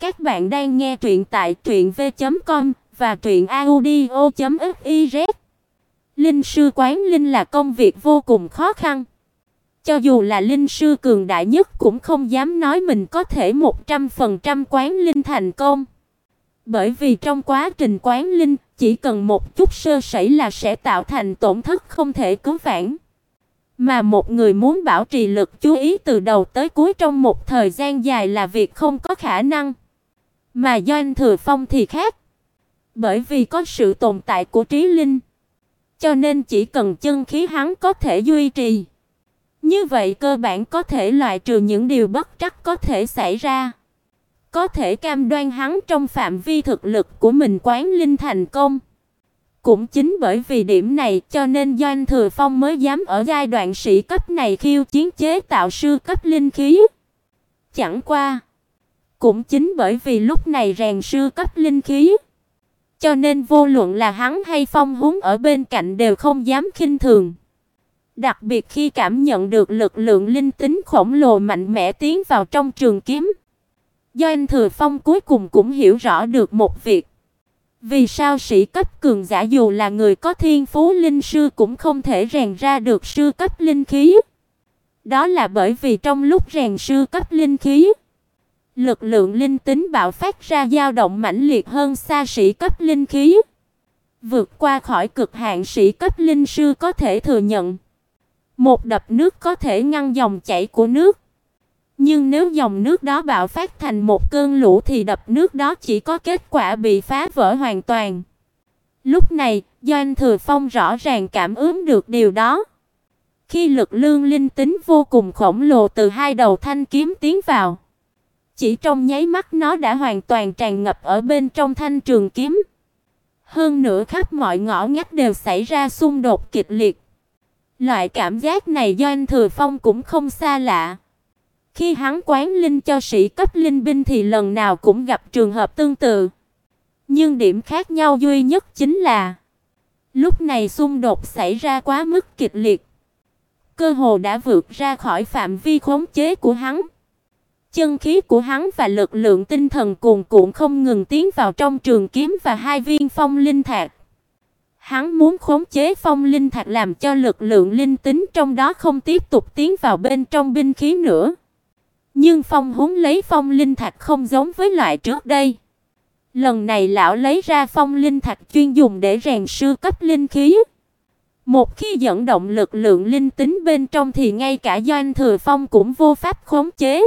Các bạn đang nghe truyện tại truyệnv.com và truyệnaudio.fiz. Linh sư quán linh là công việc vô cùng khó khăn. Cho dù là linh sư cường đại nhất cũng không dám nói mình có thể 100% quán linh thành công. Bởi vì trong quá trình quán linh, chỉ cần một chút sơ sẩy là sẽ tạo thành tổn thất không thể cứu vãn. Mà một người muốn bảo trì lực chú ý từ đầu tới cuối trong một thời gian dài là việc không có khả năng. Mà Doanh Thừa Phong thì khác. Bởi vì có sự tồn tại của trí linh, cho nên chỉ cần chân khí hắn có thể duy trì. Như vậy cơ bản có thể loại trừ những điều bất trắc có thể xảy ra. Có thể cam đoan hắn trong phạm vi thực lực của mình quán linh thành công. Cũng chính bởi vì điểm này cho nên Doanh Thừa Phong mới dám ở giai đoạn sĩ cấp này khiêu chiến chế tạo sư cấp linh khí. Chẳng qua, cũng chính bởi vì lúc này rèn sư cấp linh khí, cho nên vô luận là hắn hay Phong Húng ở bên cạnh đều không dám khinh thường. Đặc biệt khi cảm nhận được lực lượng linh tính khổng lồ mạnh mẽ tiến vào trong trường kiếm. Doanh Thừa Phong cuối cùng cũng hiểu rõ được một việc. Vì sao sĩ cấp cường giả dù là người có thiên phú linh sư cũng không thể rèn ra được sư cấp linh khí? Đó là bởi vì trong lúc rèn sư cấp linh khí, lực lượng linh tính bạo phát ra dao động mãnh liệt hơn xa sĩ cấp linh khí, vượt qua khỏi cực hạn sĩ cấp linh sư có thể thừa nhận. Một đập nước có thể ngăn dòng chảy của nước, nhưng nếu dòng nước đó bạo phát thành một cơn lũ thì đập nước đó chỉ có kết quả bị phá vỡ hoàn toàn. Lúc này, Doanh Thừa Phong rõ ràng cảm ứng được điều đó. Khi lực lượng linh tính vô cùng khổng lồ từ hai đầu thanh kiếm tiến vào, chỉ trong nháy mắt nó đã hoàn toàn tràn ngập ở bên trong thanh trường kiếm. Hơn nữa khắp mọi ngõ ngách đều xảy ra xung đột kịch liệt. Loại cảm giác này Doanh Thừa Phong cũng không xa lạ. Khi hắn quán linh cho sĩ cấp linh binh thì lần nào cũng gặp trường hợp tương tự. Nhưng điểm khác nhau duy nhất chính là lúc này xung đột xảy ra quá mức kịch liệt, cơ hồ đã vượt ra khỏi phạm vi khống chế của hắn. Chân khí của hắn và lực lượng tinh thần cuồn cuộn không ngừng tiến vào trong trường kiếm và hai viên phong linh thạch. Hắn muốn khống chế phong linh thạch làm cho lực lượng linh tính trong đó không tiếp tục tiến vào bên trong binh khí nữa. Nhưng Phong Húng lấy Phong Linh Thạch không giống với loại trước đây. Lần này lão lấy ra Phong Linh Thạch chuyên dùng để rèn sư cấp linh khí. Một khi dẫn động lực lượng linh tính bên trong thì ngay cả Doanh Thừa Phong cũng vô pháp khống chế.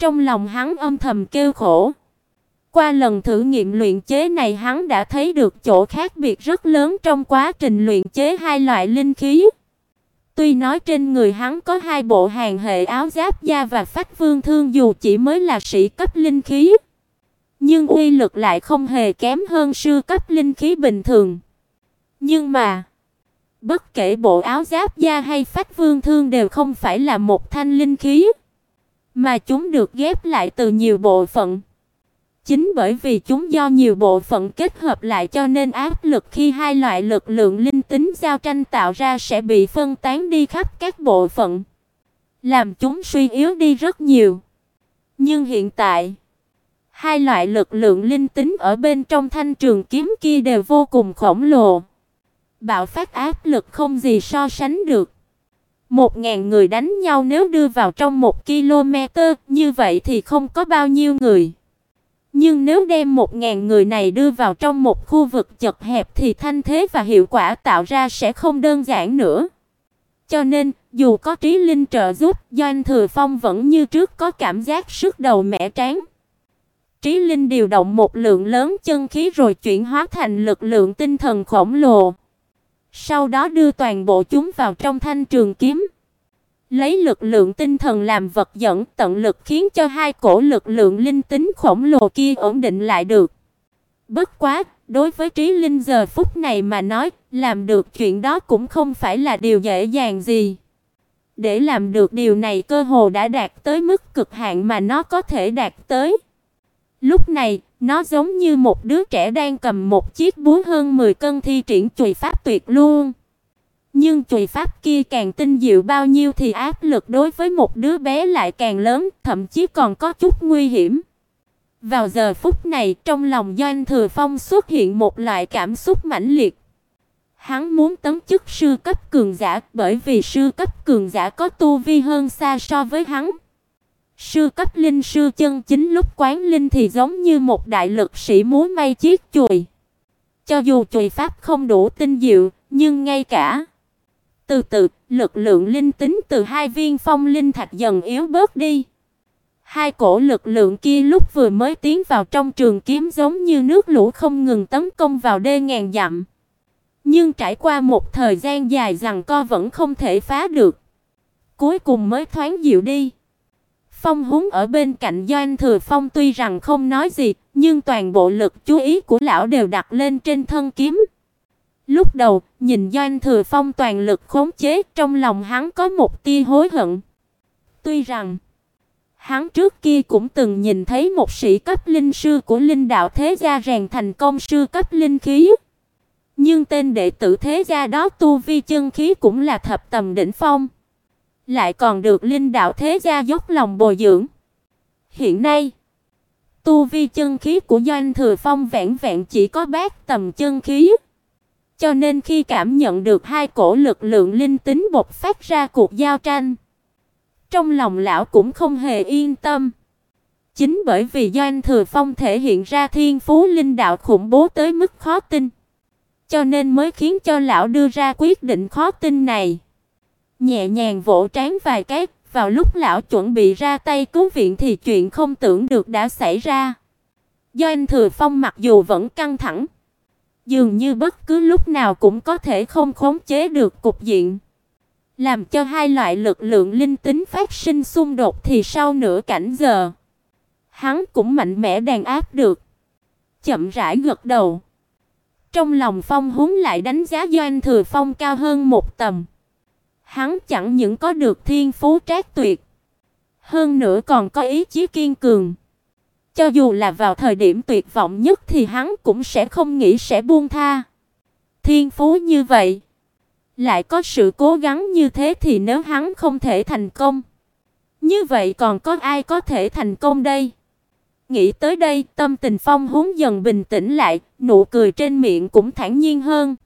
Trong lòng hắn âm thầm kêu khổ. Qua lần thử nghiệm luyện chế này hắn đã thấy được chỗ khác biệt rất lớn trong quá trình luyện chế hai loại linh khí. Tuy nói trên người hắn có hai bộ hàng hệ áo giáp da và phách vương thương dù chỉ mới là sĩ cấp linh khí, nhưng uy lực lại không hề kém hơn sư cấp linh khí bình thường. Nhưng mà, bất kể bộ áo giáp da hay phách vương thương đều không phải là một thanh linh khí, mà chúng được ghép lại từ nhiều bộ phận. Chính bởi vì chúng do nhiều bộ phận kết hợp lại cho nên áp lực khi hai loại lực lượng linh tính giao tranh tạo ra sẽ bị phân tán đi khắp các bộ phận, làm chúng suy yếu đi rất nhiều. Nhưng hiện tại, hai loại lực lượng linh tính ở bên trong thanh trường kiếm kia đều vô cùng khổng lồ. Bạo phát áp lực không gì so sánh được. Một ngàn người đánh nhau nếu đưa vào trong một km, như vậy thì không có bao nhiêu người. Nhưng nếu đem một ngàn người này đưa vào trong một khu vực chật hẹp thì thanh thế và hiệu quả tạo ra sẽ không đơn giản nữa. Cho nên, dù có trí linh trợ giúp, Doanh Thừa Phong vẫn như trước có cảm giác sức đầu mẻ trán. Trí linh điều động một lượng lớn chân khí rồi chuyển hóa thành lực lượng tinh thần khổng lồ. Sau đó đưa toàn bộ chúng vào trong thanh trường kiếm. Lấy lực lượng tinh thần làm vật dẫn, tận lực khiến cho hai cổ lực lượng linh tính khổng lồ kia ổn định lại được. Bất quá, đối với Trí Linh giờ phút này mà nói, làm được chuyện đó cũng không phải là điều dễ dàng gì. Để làm được điều này cơ hồ đã đạt tới mức cực hạn mà nó có thể đạt tới. Lúc này, nó giống như một đứa trẻ đang cầm một chiếc búa hơn 10 cân thi triển chùy pháp tuyệt luôn. Nhưng chùy pháp kia càng tinh diệu bao nhiêu thì áp lực đối với một đứa bé lại càng lớn, thậm chí còn có chút nguy hiểm. Vào giờ phút này, trong lòng Doanh Thừa Phong xuất hiện một loại cảm xúc mãnh liệt. Hắn muốn tấn chức sư cấp cường giả, bởi vì sư cấp cường giả có tu vi hơn xa so với hắn. Sư cấp linh sư chân chính lúc quán linh thì giống như một đại lực sĩ múa may chiếc chùy. Cho dù chùy pháp không đủ tinh diệu, nhưng ngay cả từ từ, lực lượng linh tính từ hai viên phong linh thạch dần yếu bớt đi. Hai cổ lực lượng kia lúc vừa mới tiến vào trong trường kiếm giống như nước lũ không ngừng tấn công vào đê ngàn dặm. Nhưng trải qua một thời gian dài rằng co vẫn không thể phá được. Cuối cùng mới thoáng dịu đi. Phong Húng ở bên cạnh Doanh Thừa Phong tuy rằng không nói gì, nhưng toàn bộ lực chú ý của lão đều đặt lên trên thân kiếm. Lúc đầu, nhìn Doanh Thừa Phong toàn lực khống chế, trong lòng hắn có một tia hối hận. Tuy rằng hắn trước kia cũng từng nhìn thấy một sĩ cấp linh sư của linh đạo thế gia rèn thành công sư cấp linh khí. Nhưng tên đệ tử thế gia đó tu vi chân khí cũng là thập tầm đỉnh phong, lại còn được linh đạo thế gia dốc lòng bồi dưỡng. Hiện nay, tu vi chân khí của Doanh Thừa Phong vẹn vẹn chỉ có bát tầm chân khí. Cho nên khi cảm nhận được hai cổ lực lượng linh tính bộc phát ra cuộc giao tranh, trong lòng lão cũng không hề yên tâm. Chính bởi vì Doanh Thừa Phong thể hiện ra thiên phú linh đạo khủng bố tới mức khó tin, cho nên mới khiến cho lão đưa ra quyết định khó tin này. Nhẹ nhàng vỗ trán vài cái, vào lúc lão chuẩn bị ra tay cứu viện thì chuyện không tưởng được đã xảy ra. Doanh Thừa Phong mặc dù vẫn căng thẳng, dường như bất cứ lúc nào cũng có thể không khống chế được cục diện, làm cho hai loại lực lượng linh tính phát sinh xung đột thì sau nửa cảnh giờ, hắn cũng mạnh mẽ đàn áp được. Chậm rãi gật đầu. Trong lòng Phong Húng lại đánh giá Doanh Thừa Phong cao hơn một tầm. Hắn chẳng những có được thiên phú trác tuyệt, hơn nữa còn có ý chí kiên cường. Cho dù là vào thời điểm tuyệt vọng nhất thì hắn cũng sẽ không nghĩ sẽ buông tha. Thiên phú như vậy, lại có sự cố gắng như thế thì nếu hắn không thể thành công, như vậy còn có ai có thể thành công đây? Nghĩ tới đây, tâm tình Phong Húng dần bình tĩnh lại, nụ cười trên miệng cũng thản nhiên hơn.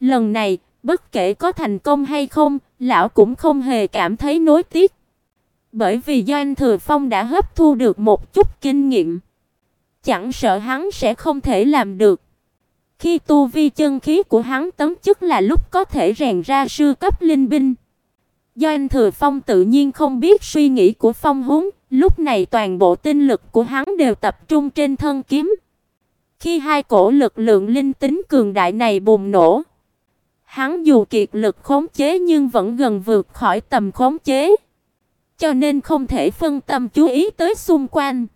Lần này, bất kể có thành công hay không, lão cũng không hề cảm thấy nối tiếc bởi vì Doanh Thừa Phong đã hấp thu được một chút kinh nghiệm, chẳng sợ hắn sẽ không thể làm được. Khi tu vi chân khí của hắn tấm chức là lúc có thể rèn ra sư cấp linh binh. Doanh Thừa Phong tự nhiên không biết suy nghĩ của Phong Húng, lúc này toàn bộ tinh lực của hắn đều tập trung trên thân kiếm. Khi hai cổ lực lượng linh tính cường đại này bùng nổ, hắn dù kiệt lực khống chế nhưng vẫn gần vượt khỏi tầm khống chế cho nên không thể phân tâm chú ý tới xung quanh.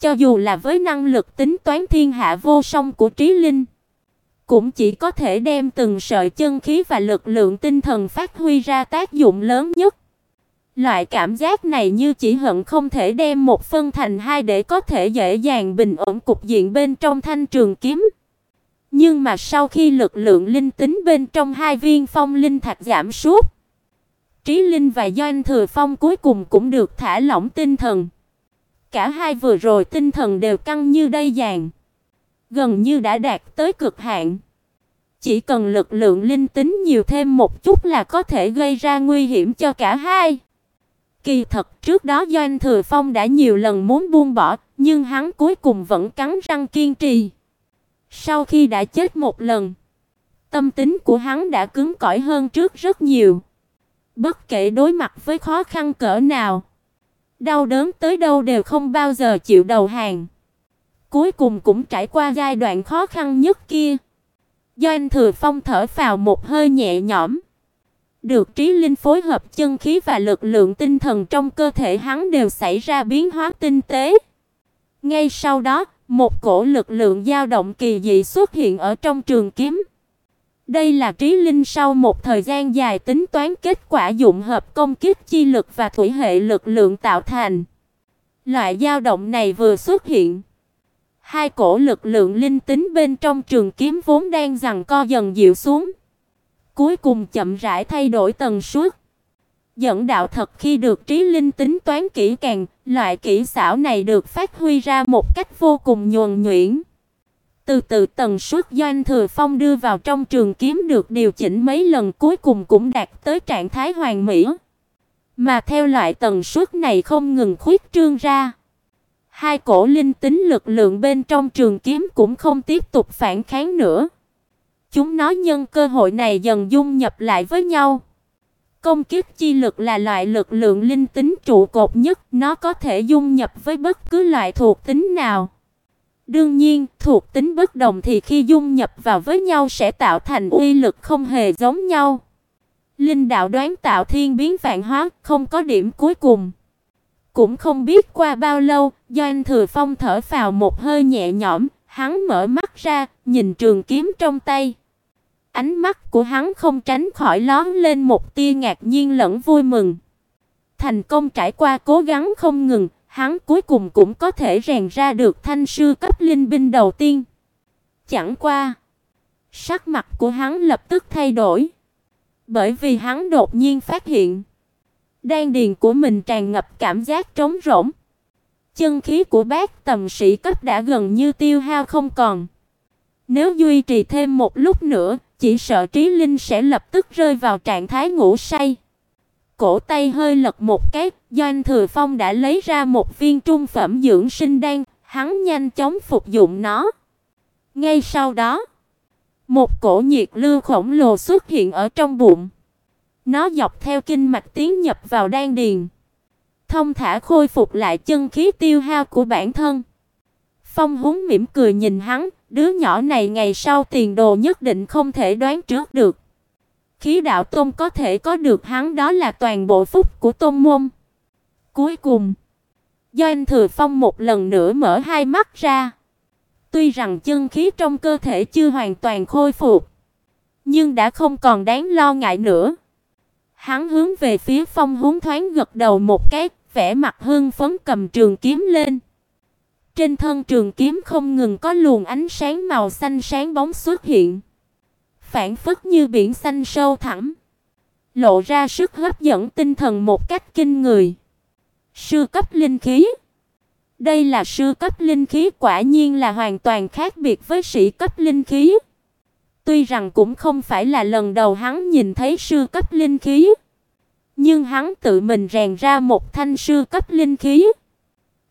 Cho dù là với năng lực tính toán thiên hạ vô song của Trí Linh, cũng chỉ có thể đem từng sợi chân khí và lực lượng tinh thần phát huy ra tác dụng lớn nhất. Loại cảm giác này như chỉ hận không thể đem một phân thành hai để có thể dễ dàng bình ổn cục diện bên trong thanh trường kiếm. Nhưng mà sau khi lực lượng linh tính bên trong hai viên phong linh thạch giảm sút, Trí Linh và Doanh Thừa Phong cuối cùng cũng được thả lỏng tinh thần. Cả hai vừa rồi tinh thần đều căng như dây dàn, gần như đã đạt tới cực hạn. Chỉ cần lực lượng linh tính nhiều thêm một chút là có thể gây ra nguy hiểm cho cả hai. Kỳ thật trước đó Doanh Thừa Phong đã nhiều lần muốn buông bỏ, nhưng hắn cuối cùng vẫn cắn răng kiên trì. Sau khi đã chết một lần, tâm tính của hắn đã cứng cỏi hơn trước rất nhiều. Bất kể đối mặt với khó khăn cỡ nào, đau đớn tới đâu đều không bao giờ chịu đầu hàng. Cuối cùng cũng trải qua giai đoạn khó khăn nhất kia. do anh Thừa Phong thở vào một hơi nhẹ nhõm. Được trí linh phối hợp chân khí và lực lượng tinh thần trong cơ thể hắn đều xảy ra biến hóa tinh tế. Ngay sau đó, một cổ lực lượng dao động kỳ dị xuất hiện ở trong trường kiếm. Đây là trí linh sau một thời gian dài tính toán kết quả dụng hợp công kích chi lực và thủy hệ lực lượng tạo thành. Loại dao động này vừa xuất hiện, hai cổ lực lượng linh tính bên trong trường kiếm vốn đang giằng co dần dịu xuống, cuối cùng chậm rãi thay đổi tần suất, Dẫn đạo thật khi được trí linh tính toán kỹ càng, loại kỹ xảo này được phát huy ra một cách vô cùng nhuần nhuyễn. Từ từ tần suất doanh thừa phong đưa vào trong trường kiếm được điều chỉnh mấy lần cuối cùng cũng đạt tới trạng thái hoàn mỹ. Mà theo loại tần suất này không ngừng khuyết trương ra. Hai cổ linh tính lực lượng bên trong trường kiếm cũng không tiếp tục phản kháng nữa. Chúng nó nhân cơ hội này dần dung nhập lại với nhau. Công kiếp chi lực là loại lực lượng linh tính trụ cột nhất, nó có thể dung nhập với bất cứ loại thuộc tính nào. Đương nhiên, thuộc tính bất đồng thì khi dung nhập vào với nhau sẽ tạo thành uy lực không hề giống nhau. Linh đạo đoán tạo thiên biến vạn hóa, không có điểm cuối cùng. Cũng không biết qua bao lâu, Doanh Thừa Phong thở vào một hơi nhẹ nhõm, hắn mở mắt ra, nhìn trường kiếm trong tay. Ánh mắt của hắn không tránh khỏi lóe lên một tia ngạc nhiên lẫn vui mừng. Thành công trải qua cố gắng không ngừng, hắn cuối cùng cũng có thể rèn ra được thanh sư cấp linh binh đầu tiên. Chẳng qua, sắc mặt của hắn lập tức thay đổi, bởi vì hắn đột nhiên phát hiện, đan điền của mình tràn ngập cảm giác trống rỗng. Chân khí của bác tầm sĩ cấp đã gần như tiêu hao không còn. Nếu duy trì thêm một lúc nữa, chỉ sợ Trí Linh sẽ lập tức rơi vào trạng thái ngủ say. Cổ tay hơi lật một cái, Doanh Thừa Phong đã lấy ra một viên trung phẩm dưỡng sinh đan, hắn nhanh chóng phục dụng nó. Ngay sau đó, một cổ nhiệt lưu khổng lồ xuất hiện ở trong bụng. Nó dọc theo kinh mạch tiến nhập vào đan điền, thông thả khôi phục lại chân khí tiêu hao của bản thân. Phong Húng mỉm cười nhìn hắn, đứa nhỏ này ngày sau tiền đồ nhất định không thể đoán trước được. Khí đạo tôn có thể có được hắn đó là toàn bộ phúc của tôn môn. Cuối cùng, Doanh Thừa Phong một lần nữa mở hai mắt ra. Tuy rằng chân khí trong cơ thể chưa hoàn toàn khôi phục, nhưng đã không còn đáng lo ngại nữa. Hắn hướng về phía Phong Húng thoáng gật đầu một cái, vẻ mặt hưng phấn cầm trường kiếm lên. Trên thân trường kiếm không ngừng có luồng ánh sáng màu xanh sáng bóng xuất hiện, phản phất như biển xanh sâu thẳm, lộ ra sức hấp dẫn tinh thần một cách kinh người. Sư cấp linh khí. Đây là sư cấp linh khí quả nhiên là hoàn toàn khác biệt với sĩ cấp linh khí. Tuy rằng cũng không phải là lần đầu hắn nhìn thấy sư cấp linh khí, nhưng hắn tự mình rèn ra một thanh sư cấp linh khí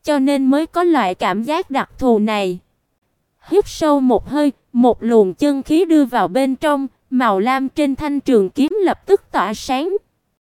cho nên mới có loại cảm giác đặc thù này. Hít sâu một hơi, một luồng chân khí đưa vào bên trong, màu lam trên thanh trường kiếm lập tức tỏa sáng.